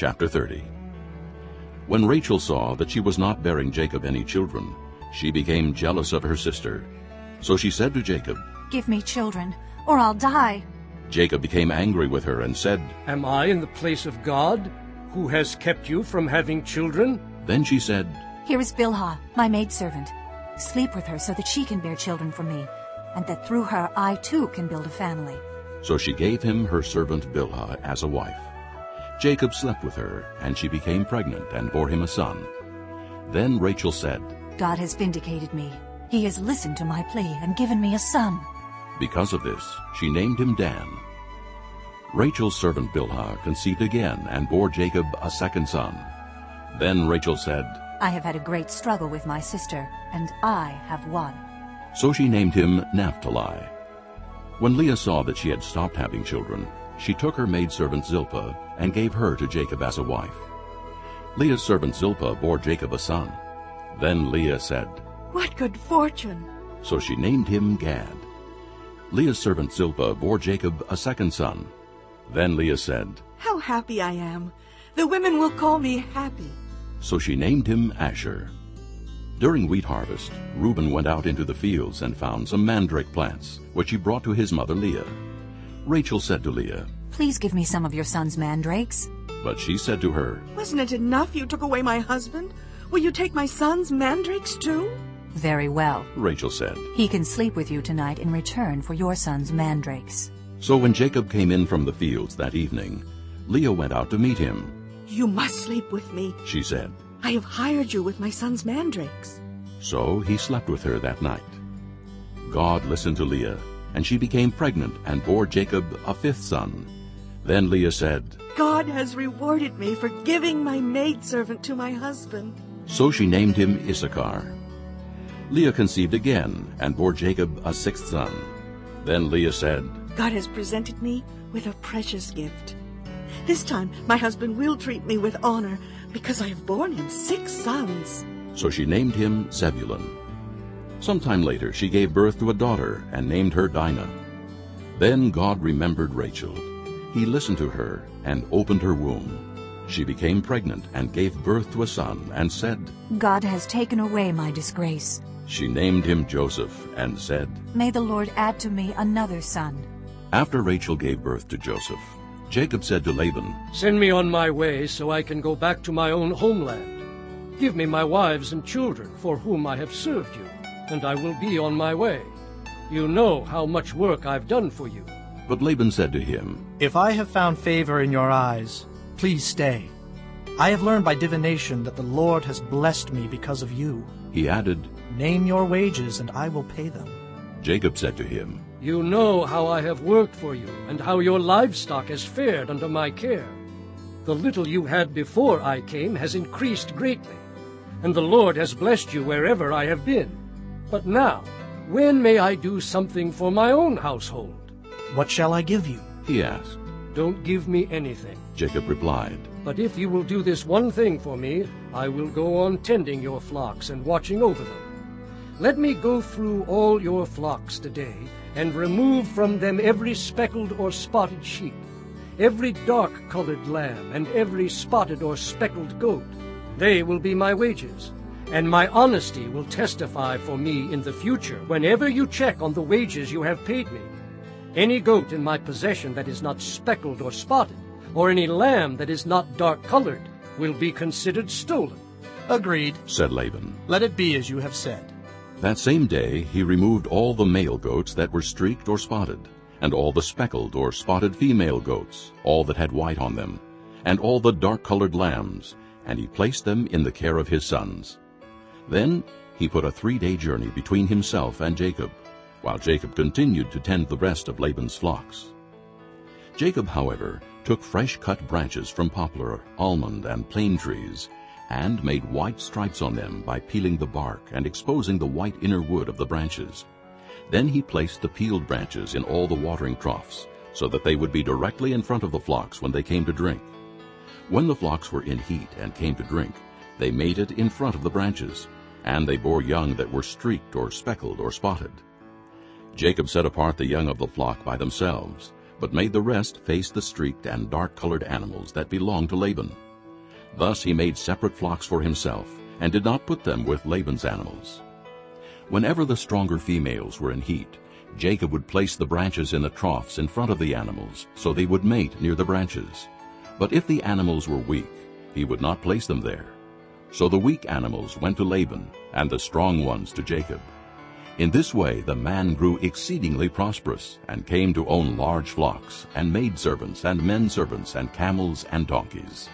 Chapter 30 When Rachel saw that she was not bearing Jacob any children, she became jealous of her sister. So she said to Jacob, Give me children, or I'll die. Jacob became angry with her and said, Am I in the place of God, who has kept you from having children? Then she said, Here is Bilhah, my maidservant. Sleep with her so that she can bear children for me, and that through her I too can build a family. So she gave him her servant Bilhah as a wife. Jacob slept with her, and she became pregnant and bore him a son. Then Rachel said, God has vindicated me. He has listened to my plea and given me a son. Because of this, she named him Dan. Rachel's servant Bilhah conceived again and bore Jacob a second son. Then Rachel said, I have had a great struggle with my sister, and I have won. So she named him Naphtali. When Leah saw that she had stopped having children, she took her maidservant Zilpah and gave her to Jacob as a wife. Leah's servant Zilpah bore Jacob a son. Then Leah said, What good fortune! So she named him Gad. Leah's servant Zilpah bore Jacob a second son. Then Leah said, How happy I am! The women will call me happy. So she named him Asher. During wheat harvest, Reuben went out into the fields and found some mandrake plants, which he brought to his mother Leah. Rachel said to Leah, Please give me some of your son's mandrakes. But she said to her, Wasn't it enough you took away my husband? Will you take my son's mandrakes too? Very well. Rachel said. He can sleep with you tonight in return for your son's mandrakes. So when Jacob came in from the fields that evening, Leah went out to meet him. You must sleep with me. She said. I have hired you with my son's mandrakes. So he slept with her that night. God listened to Leah, and she became pregnant and bore Jacob a fifth son. Then Leah said, God has rewarded me for giving my maidservant to my husband. So she named him Issachar. Leah conceived again and bore Jacob a sixth son. Then Leah said, God has presented me with a precious gift. This time my husband will treat me with honor because I have borne him six sons. So she named him Zebulun. Sometime later she gave birth to a daughter and named her Dinah. Then God remembered Rachel. He listened to her and opened her womb. She became pregnant and gave birth to a son and said, God has taken away my disgrace. She named him Joseph and said, May the Lord add to me another son. After Rachel gave birth to Joseph, Jacob said to Laban, Send me on my way so I can go back to my own homeland. Give me my wives and children for whom I have served you, and I will be on my way. You know how much work I've done for you. But Laban said to him, If I have found favor in your eyes, please stay. I have learned by divination that the Lord has blessed me because of you. He added, Name your wages, and I will pay them. Jacob said to him, You know how I have worked for you, and how your livestock has fared under my care. The little you had before I came has increased greatly, and the Lord has blessed you wherever I have been. But now, when may I do something for my own household? What shall I give you? He asked. Don't give me anything. Jacob replied, But if you will do this one thing for me, I will go on tending your flocks and watching over them. Let me go through all your flocks today, and remove from them every speckled or spotted sheep, every dark-colored lamb, and every spotted or speckled goat. They will be my wages, and my honesty will testify for me in the future whenever you check on the wages you have paid me. Any goat in my possession that is not speckled or spotted, or any lamb that is not dark-colored, will be considered stolen. Agreed. said Laban. Let it be as you have said. That same day he removed all the male goats that were streaked or spotted, and all the speckled or spotted female goats, all that had white on them, and all the dark-colored lambs, and he placed them in the care of his sons. Then he put a three-day journey between himself and Jacob, while Jacob continued to tend the rest of Laban's flocks. Jacob, however, took fresh-cut branches from poplar, almond, and plane trees, and made white stripes on them by peeling the bark and exposing the white inner wood of the branches. Then he placed the peeled branches in all the watering troughs, so that they would be directly in front of the flocks when they came to drink. When the flocks were in heat and came to drink, they made it in front of the branches, and they bore young that were streaked or speckled or spotted. Jacob set apart the young of the flock by themselves, but made the rest face the streaked and dark-colored animals that belonged to Laban. Thus he made separate flocks for himself, and did not put them with Laban's animals. Whenever the stronger females were in heat, Jacob would place the branches in the troughs in front of the animals, so they would mate near the branches. But if the animals were weak, he would not place them there. So the weak animals went to Laban, and the strong ones to Jacob. In this way the man grew exceedingly prosperous, and came to own large flocks, and maidservants, and men servants, and camels, and donkeys.